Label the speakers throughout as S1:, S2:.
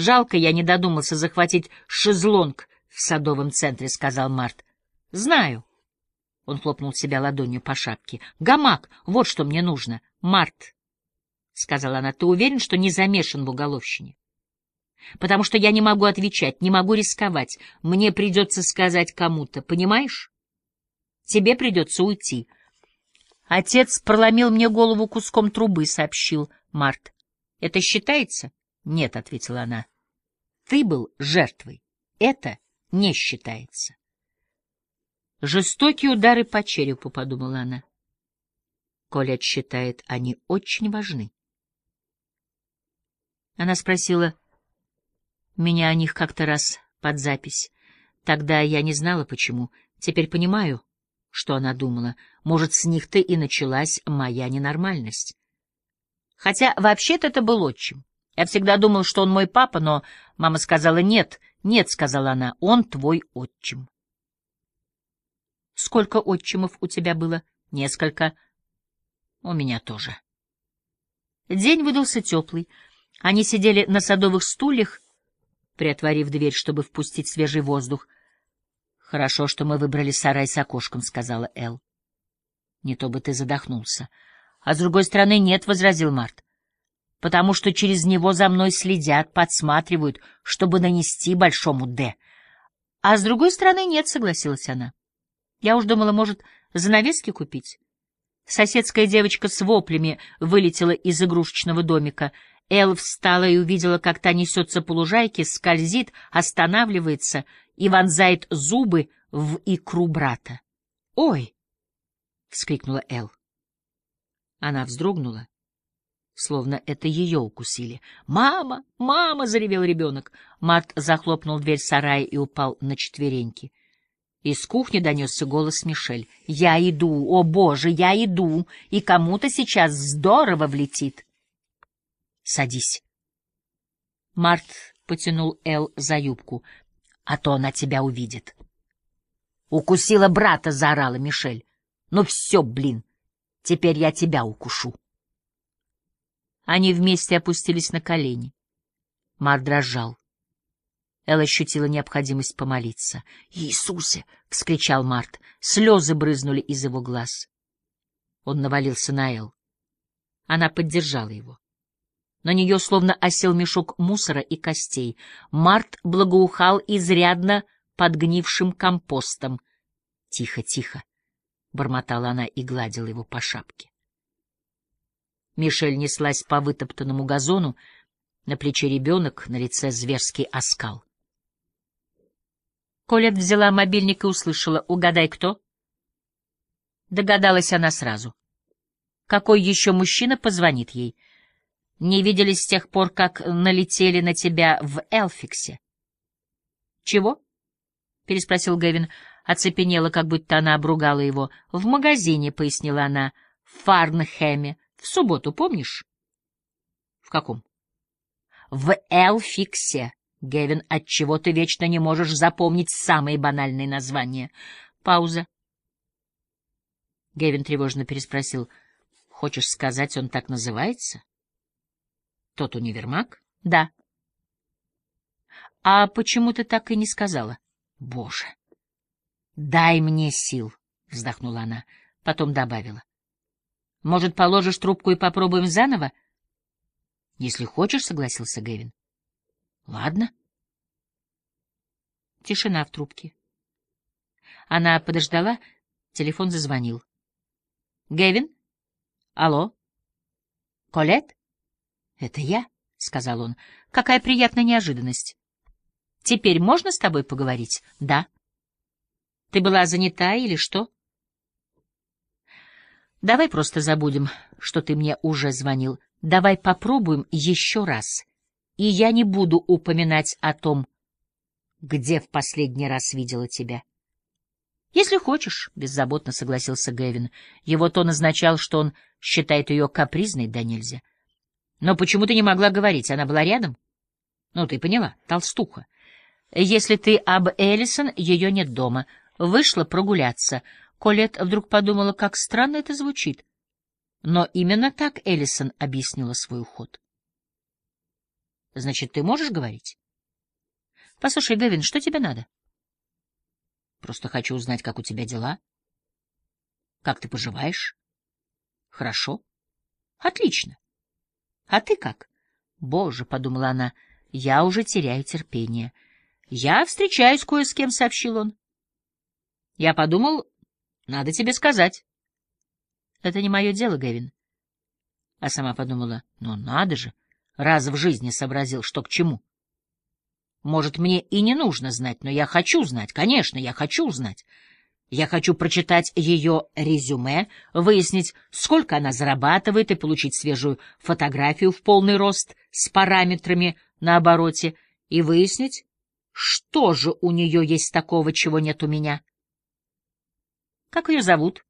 S1: Жалко, я не додумался захватить шезлонг в садовом центре, — сказал Март. — Знаю. Он хлопнул себя ладонью по шапке. — Гамак, вот что мне нужно. Март, — сказала она, — ты уверен, что не замешан в уголовщине? Потому что я не могу отвечать, не могу рисковать. Мне придется сказать кому-то, понимаешь? Тебе придется уйти. Отец проломил мне голову куском трубы, — сообщил Март. — Это считается? — Нет, — ответила она. — Ты был жертвой. Это не считается. Жестокие удары по черепу, — подумала она. Колет считает, они очень важны. Она спросила меня о них как-то раз под запись. Тогда я не знала, почему. Теперь понимаю, что она думала. Может, с них-то и началась моя ненормальность. Хотя вообще-то это был отчим. Я всегда думал, что он мой папа, но мама сказала «нет». «Нет», — сказала она, — «он твой отчим». «Сколько отчимов у тебя было?» «Несколько». «У меня тоже». День выдался теплый. Они сидели на садовых стульях, приотворив дверь, чтобы впустить свежий воздух. «Хорошо, что мы выбрали сарай с окошком», — сказала Эл. «Не то бы ты задохнулся». «А с другой стороны, нет», — возразил Март потому что через него за мной следят, подсматривают, чтобы нанести большому «Д». А с другой стороны нет, согласилась она. Я уж думала, может, занавески купить. Соседская девочка с воплями вылетела из игрушечного домика. Эл встала и увидела, как та несется по лужайке, скользит, останавливается и вонзает зубы в икру брата. «Ой!» — вскрикнула Эл. Она вздрогнула словно это ее укусили. «Мама! Мама!» — заревел ребенок. Март захлопнул дверь сарая и упал на четвереньки. Из кухни донесся голос Мишель. «Я иду! О, Боже, я иду! И кому-то сейчас здорово влетит!» «Садись!» Март потянул Эл за юбку. «А то она тебя увидит!» «Укусила брата!» — заорала Мишель. «Ну все, блин! Теперь я тебя укушу!» Они вместе опустились на колени. Мар дрожал. Эл ощутила необходимость помолиться. «Иисусе!» — вскричал Март. Слезы брызнули из его глаз. Он навалился на Эл. Она поддержала его. На нее словно осел мешок мусора и костей. Март благоухал изрядно подгнившим компостом. «Тихо, тихо!» — бормотала она и гладила его по шапке. Мишель неслась по вытоптанному газону, на плече ребенок, на лице зверский оскал. Колет взяла мобильник и услышала «Угадай, кто?» Догадалась она сразу. Какой еще мужчина позвонит ей? Не виделись с тех пор, как налетели на тебя в Элфиксе. «Чего?» — переспросил Гэвин. Оцепенела, как будто она обругала его. «В магазине», — пояснила она, — «в Фарнхэме, в субботу, помнишь? В каком? В Элфиксе. Гевин, отчего ты вечно не можешь запомнить самые банальные названия? Пауза. Гевин тревожно переспросил. Хочешь сказать, он так называется? Тот универмаг? Да. А почему ты так и не сказала? Боже! Дай мне сил, вздохнула она, потом добавила. Может, положишь трубку и попробуем заново? — Если хочешь, — согласился Гэвин. — Ладно. Тишина в трубке. Она подождала, телефон зазвонил. — Гэвин? Алло? — Колет? — Это я, — сказал он. — Какая приятная неожиданность. — Теперь можно с тобой поговорить? — Да. — Ты была занята или что? — Давай просто забудем, что ты мне уже звонил. Давай попробуем еще раз. И я не буду упоминать о том, где в последний раз видела тебя. Если хочешь, — беззаботно согласился Гэвин. Его тон означал, что он считает ее капризной да нельзя. Но почему ты не могла говорить? Она была рядом? Ну, ты поняла, толстуха. Если ты об Эллисон, ее нет дома. Вышла прогуляться. Колет вдруг подумала, как странно это звучит. Но именно так Эллисон объяснила свой уход. Значит, ты можешь говорить? Послушай, Гевин, что тебе надо? Просто хочу узнать, как у тебя дела. Как ты поживаешь? Хорошо. Отлично. А ты как? Боже, — подумала она, — я уже теряю терпение. Я встречаюсь кое с кем, — сообщил он. Я подумал, надо тебе сказать. Это не мое дело, Гевин. А сама подумала, ну надо же, раз в жизни сообразил, что к чему. Может, мне и не нужно знать, но я хочу знать, конечно, я хочу знать. Я хочу прочитать ее резюме, выяснить, сколько она зарабатывает, и получить свежую фотографию в полный рост с параметрами на обороте, и выяснить, что же у нее есть такого, чего нет у меня. Как ее зовут?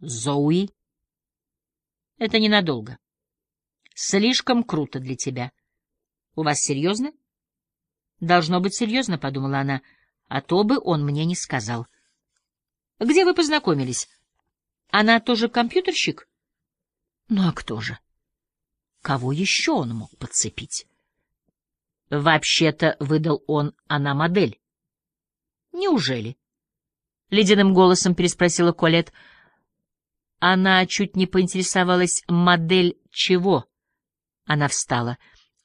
S1: Зоуи. Это ненадолго. Слишком круто для тебя. У вас серьезно? Должно быть серьезно, — подумала она, — а то бы он мне не сказал. Где вы познакомились? Она тоже компьютерщик? Ну а кто же? Кого еще он мог подцепить? Вообще-то, выдал он, она модель. Неужели? Ледяным голосом переспросила Колет. Она чуть не поинтересовалась, модель чего? Она встала.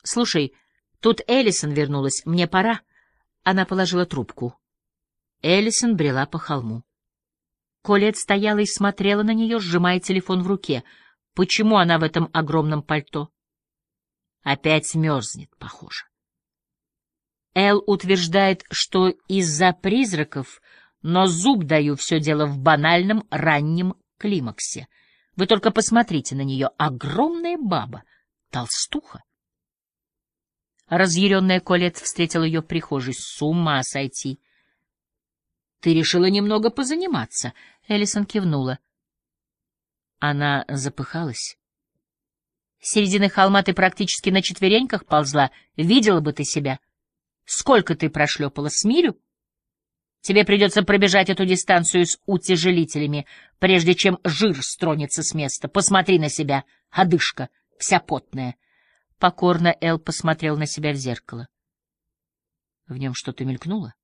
S1: Слушай, тут Эллисон вернулась, мне пора. Она положила трубку. Эллисон брела по холму. Колет стояла и смотрела на нее, сжимая телефон в руке. Почему она в этом огромном пальто? Опять мерзнет, похоже. Эл утверждает, что из-за призраков, но зуб даю все дело в банальном раннем климаксе. Вы только посмотрите на нее. Огромная баба, толстуха. Разъяренная Колет встретила ее в прихожей. С ума сойти! Ты решила немного позаниматься. Эллисон кивнула. Она запыхалась. С середины холма ты практически на четвереньках ползла. Видела бы ты себя. Сколько ты прошлепала? С милю? Тебе придется пробежать эту дистанцию с утяжелителями, прежде чем жир стронется с места. Посмотри на себя, одышка, вся потная. Покорно Эл посмотрел на себя в зеркало. В нем что-то мелькнуло.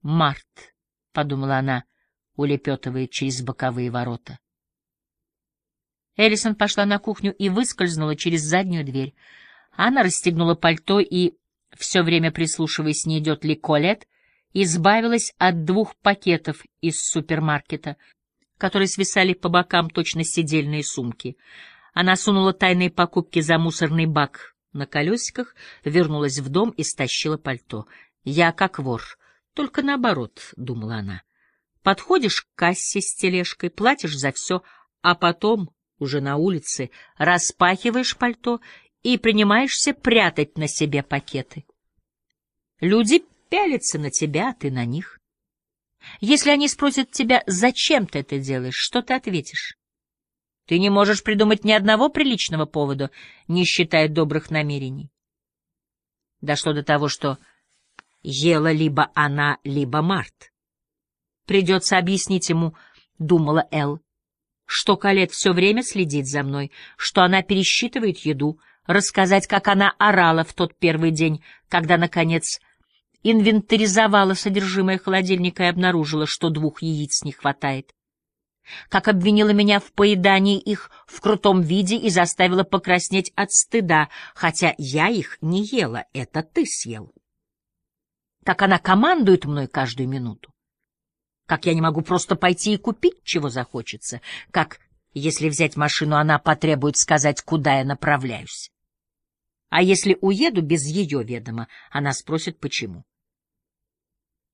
S1: «Март», — подумала она, улепетывает через боковые ворота. Эллисон пошла на кухню и выскользнула через заднюю дверь. Она расстегнула пальто и, все время прислушиваясь, не идет ли Колет, избавилась от двух пакетов из супермаркета, которые свисали по бокам точно сидельные сумки. Она сунула тайные покупки за мусорный бак на колесиках, вернулась в дом и стащила пальто. «Я как вор, только наоборот», — думала она. «Подходишь к кассе с тележкой, платишь за все, а потом, уже на улице, распахиваешь пальто и принимаешься прятать на себе пакеты. Люди пялятся на тебя, а ты на них. Если они спросят тебя, зачем ты это делаешь, что ты ответишь? Ты не можешь придумать ни одного приличного повода, не считая добрых намерений. Дошло до того, что ела либо она, либо Март. Придется объяснить ему, — думала Эл, — что Калет все время следит за мной, что она пересчитывает еду, рассказать, как она орала в тот первый день, когда, наконец, инвентаризовала содержимое холодильника и обнаружила, что двух яиц не хватает. Как обвинила меня в поедании их в крутом виде и заставила покраснеть от стыда, хотя я их не ела, это ты съел. Как она командует мной каждую минуту. Как я не могу просто пойти и купить, чего захочется. Как, если взять машину, она потребует сказать, куда я направляюсь. А если уеду без ее ведома, она спросит, почему.